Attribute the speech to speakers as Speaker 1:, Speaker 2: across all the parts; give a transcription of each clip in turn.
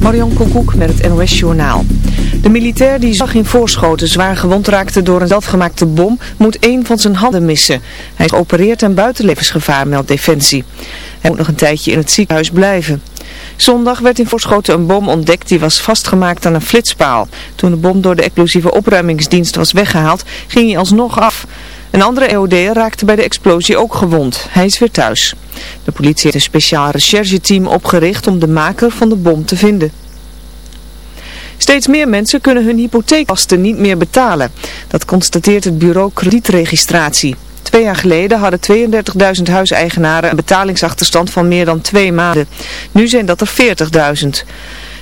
Speaker 1: Marion Koekoek met het NOS Journaal. De militair die zag in Voorschoten zwaar gewond raakte door een zelfgemaakte bom moet één van zijn handen missen. Hij is geopereerd en buiten levensgevaar, meldt Defensie. Hij moet nog een tijdje in het ziekenhuis blijven. Zondag werd in Voorschoten een bom ontdekt die was vastgemaakt aan een flitspaal. Toen de bom door de explosieve opruimingsdienst was weggehaald, ging hij alsnog af. Een andere EOD raakte bij de explosie ook gewond. Hij is weer thuis. De politie heeft een speciaal rechercheteam opgericht om de maker van de bom te vinden. Steeds meer mensen kunnen hun hypotheeklasten niet meer betalen. Dat constateert het bureau kredietregistratie. Twee jaar geleden hadden 32.000 huiseigenaren een betalingsachterstand van meer dan twee maanden. Nu zijn dat er 40.000.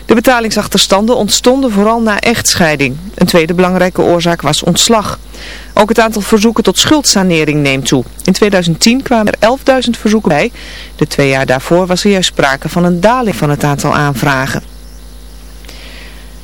Speaker 1: De betalingsachterstanden ontstonden vooral na echtscheiding. Een tweede belangrijke oorzaak was ontslag. Ook het aantal verzoeken tot schuldsanering neemt toe. In 2010 kwamen er 11.000 verzoeken bij. De twee jaar daarvoor was er juist sprake van een daling van het aantal aanvragen.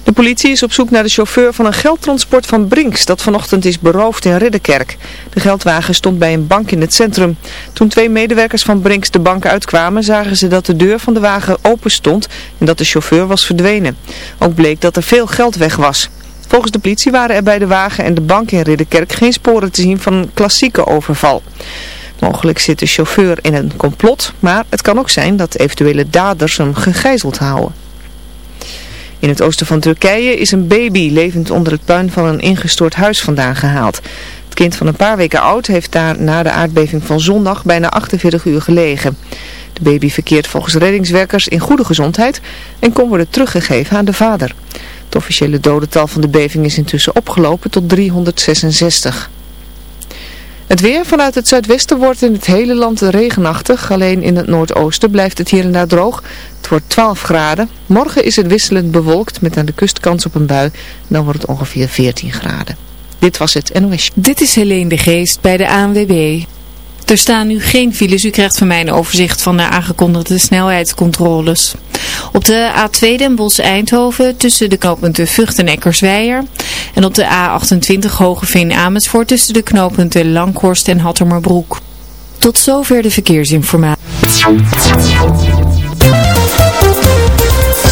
Speaker 1: De politie is op zoek naar de chauffeur van een geldtransport van Brinks dat vanochtend is beroofd in Ridderkerk. De geldwagen stond bij een bank in het centrum. Toen twee medewerkers van Brinks de bank uitkwamen zagen ze dat de deur van de wagen open stond en dat de chauffeur was verdwenen. Ook bleek dat er veel geld weg was. Volgens de politie waren er bij de wagen en de bank in Ridderkerk geen sporen te zien van een klassieke overval. Mogelijk zit de chauffeur in een complot, maar het kan ook zijn dat eventuele daders hem gegijzeld houden. In het oosten van Turkije is een baby levend onder het puin van een ingestort huis vandaan gehaald. Het kind van een paar weken oud heeft daar na de aardbeving van zondag bijna 48 uur gelegen. De baby verkeert volgens reddingswerkers in goede gezondheid en kon worden teruggegeven aan de vader. Het officiële dodental van de beving is intussen opgelopen tot 366. Het weer vanuit het zuidwesten wordt in het hele land regenachtig. Alleen in het noordoosten blijft het hier en daar droog. Het wordt 12 graden. Morgen is het wisselend bewolkt met aan de kust kans op een bui. Dan wordt het ongeveer 14 graden. Dit was het NOS.
Speaker 2: Dit is Helene de Geest bij de ANWB. Er staan nu geen files. U krijgt van mij een overzicht van de aangekondigde snelheidscontroles. Op de A2 Den Bosch-Eindhoven tussen de knooppunten Vught en Eckersweijer. En op de A28 Hogeveen-Amersfoort tussen de knooppunten Langhorst en Hattermerbroek. Tot zover de verkeersinformatie.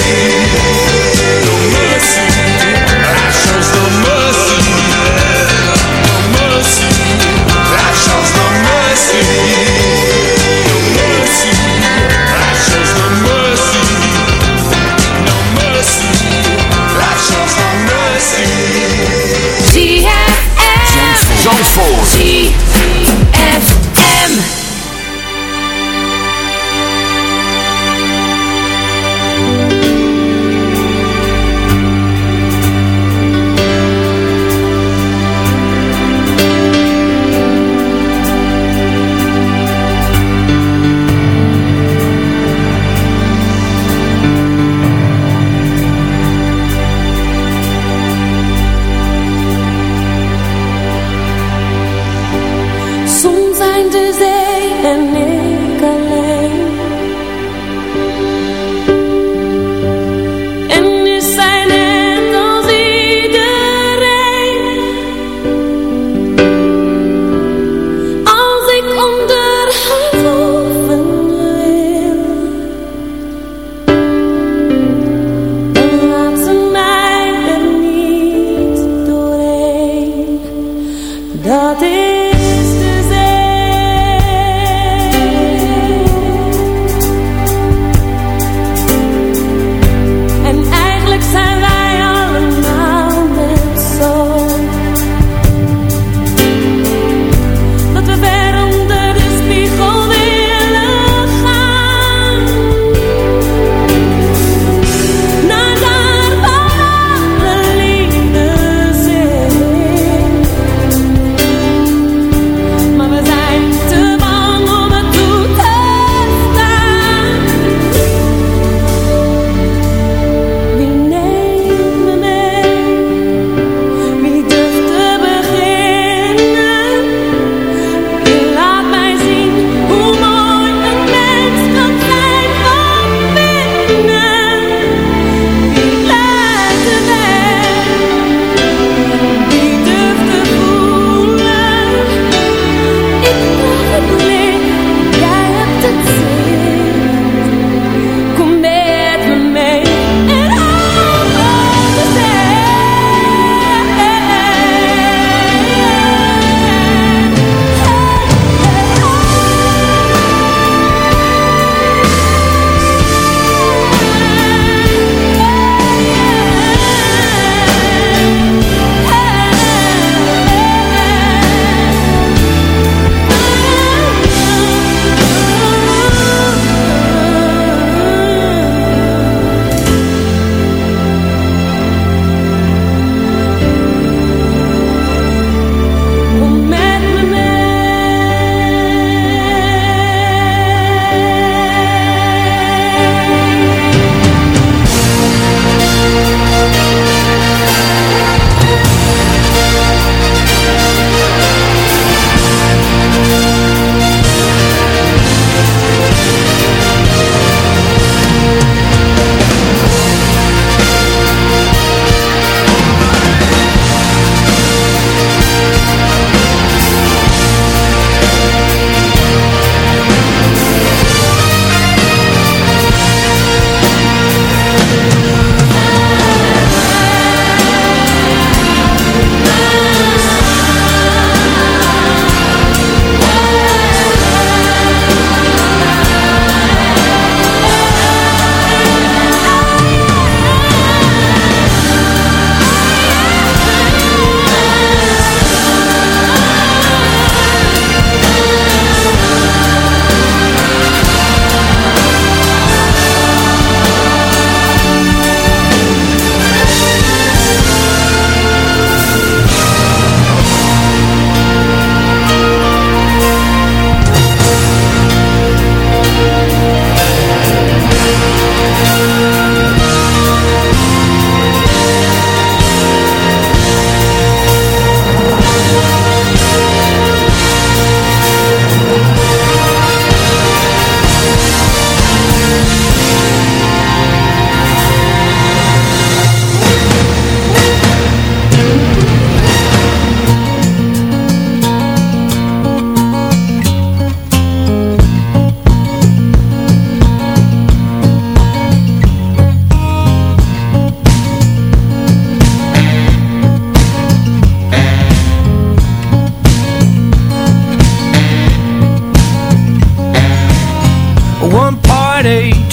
Speaker 3: ti.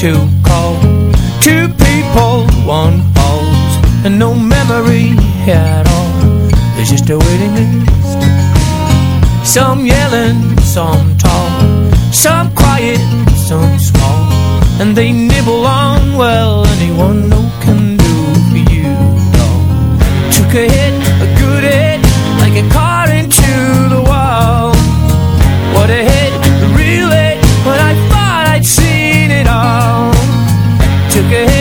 Speaker 4: to call. Two people one pause and no memory at all. There's just a waiting list. Some yelling some tall some quiet some small. And they nibble on well anyone who can do for you dog took a hit que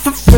Speaker 4: for free.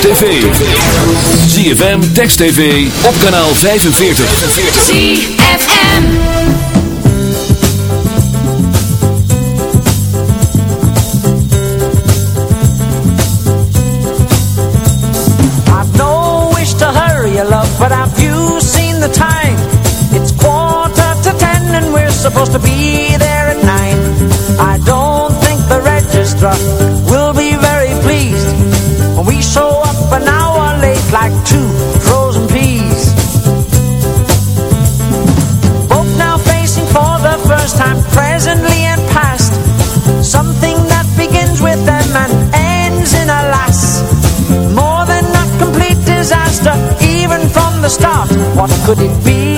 Speaker 5: tv. ZFM, Text TV, op kanaal 45.
Speaker 6: ZFM.
Speaker 7: I've no wish to hurry you, love, but have you seen the time? It's quarter to ten and we're supposed to be there at nine. I don't think the registrar like two frozen peas. Both now facing for the first time, presently and past, something that begins with them and ends in a lass. More than a complete disaster, even from the start. What could it be?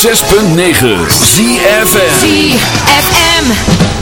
Speaker 5: 106.9 ZFM.
Speaker 6: ZFM.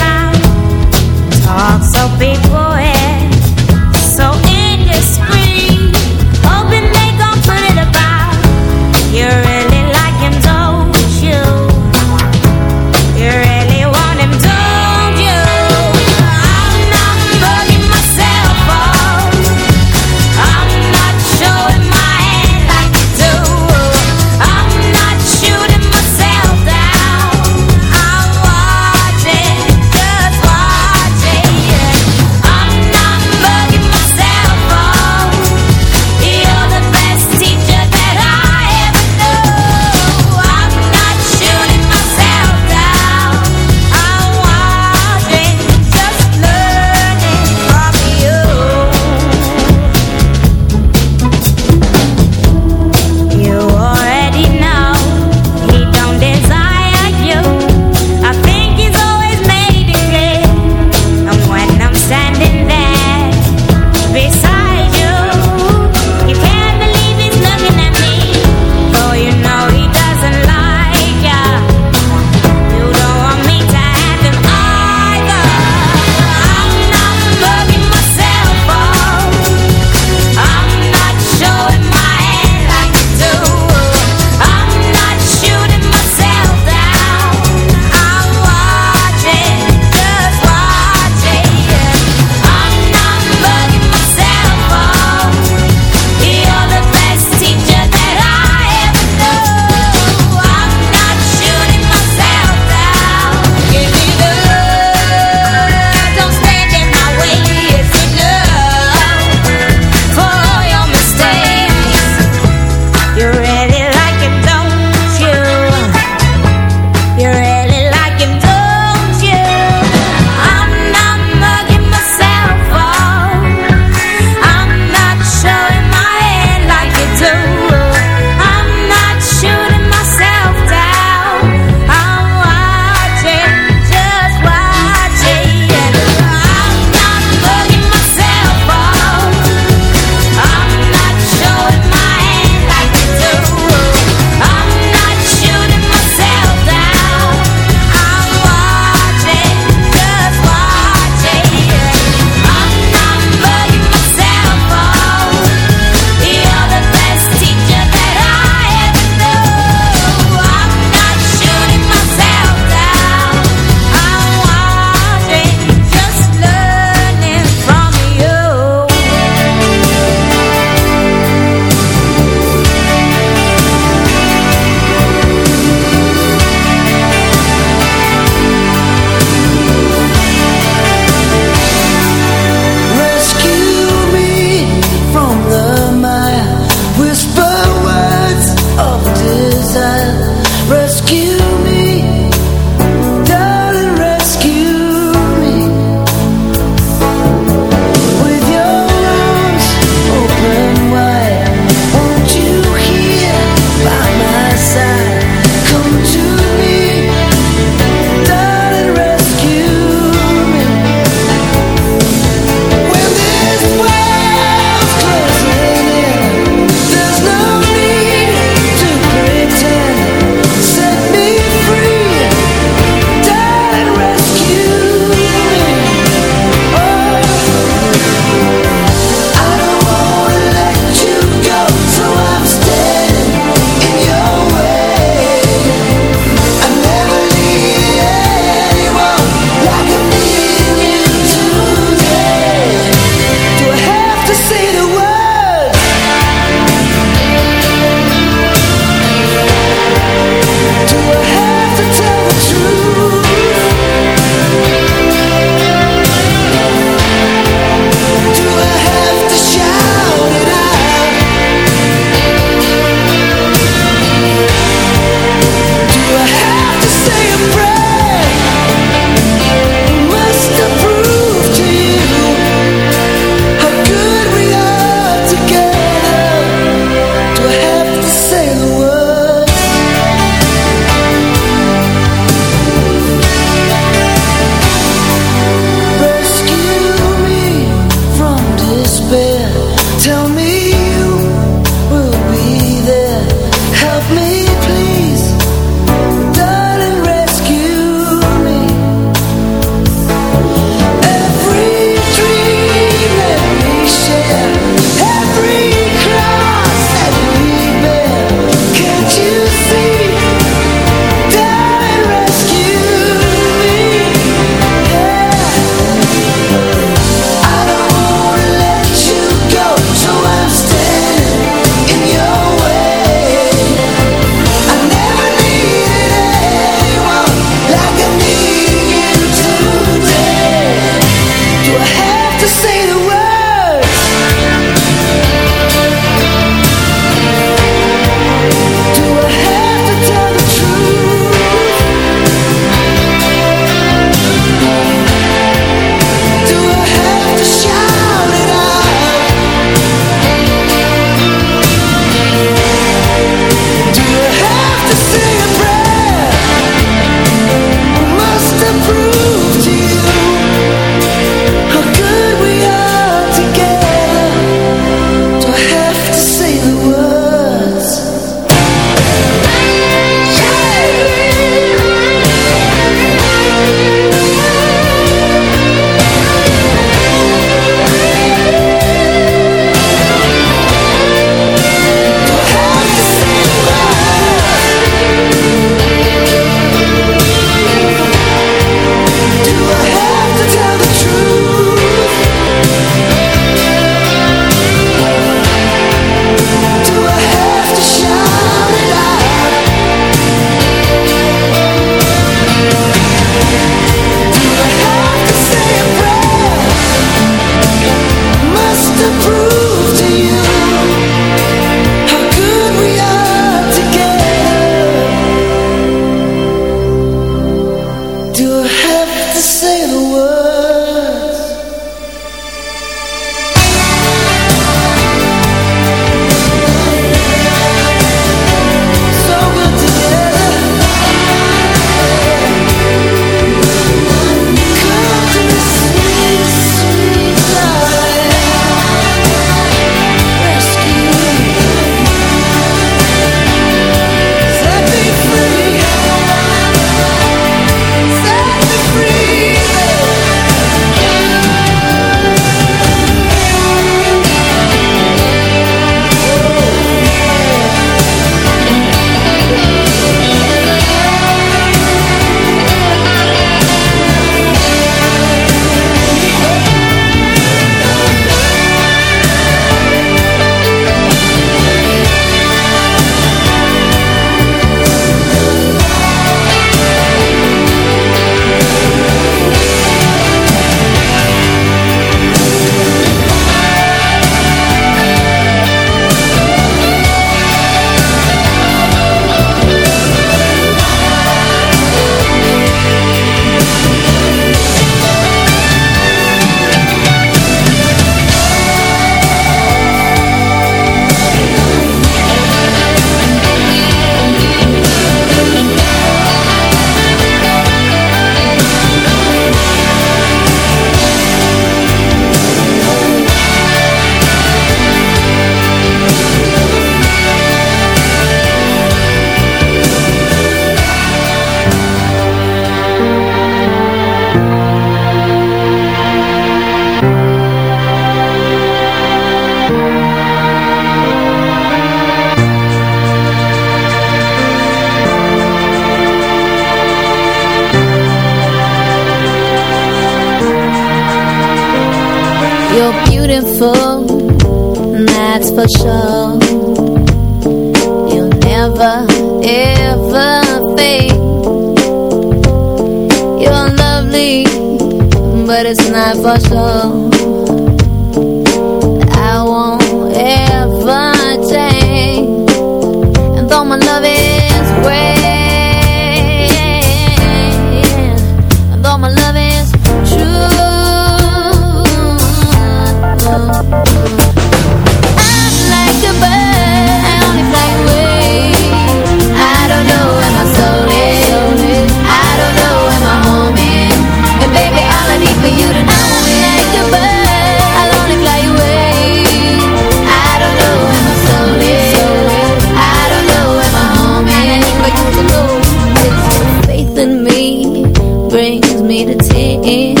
Speaker 3: brings me to tears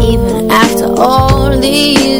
Speaker 3: Even after all these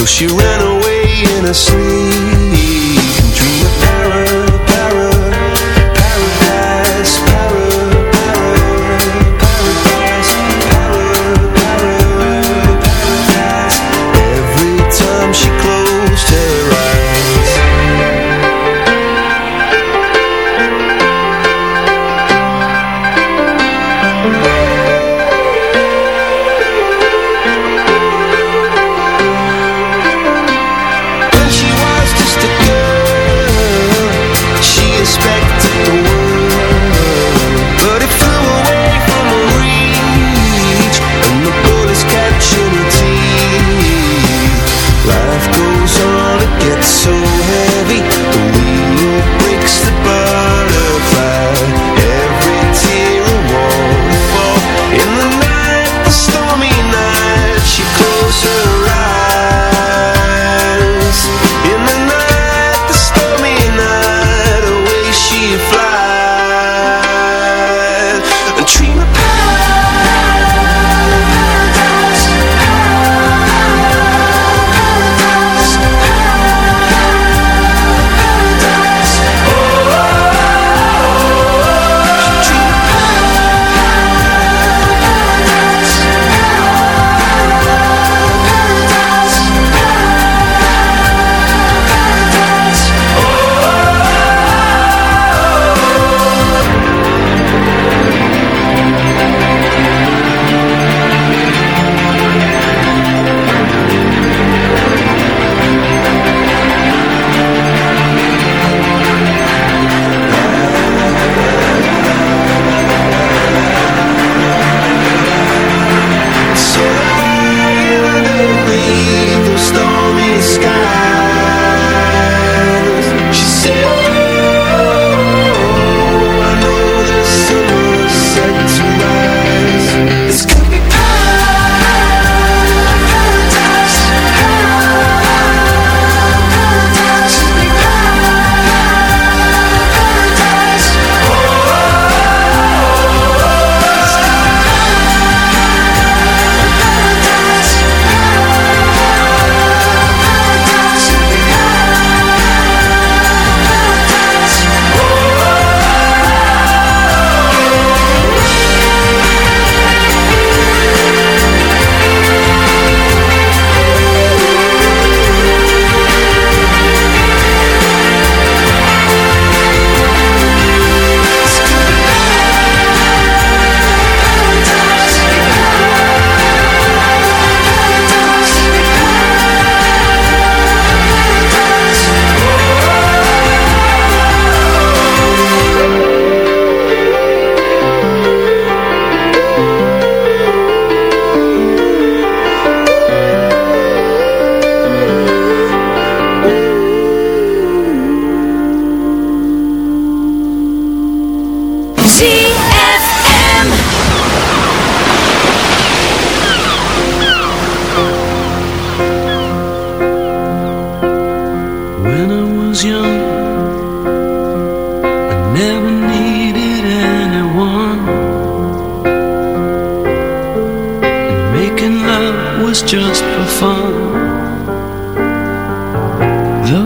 Speaker 3: So
Speaker 8: she ran away in her sleep and Dream. of
Speaker 9: terror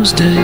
Speaker 9: Tuesday.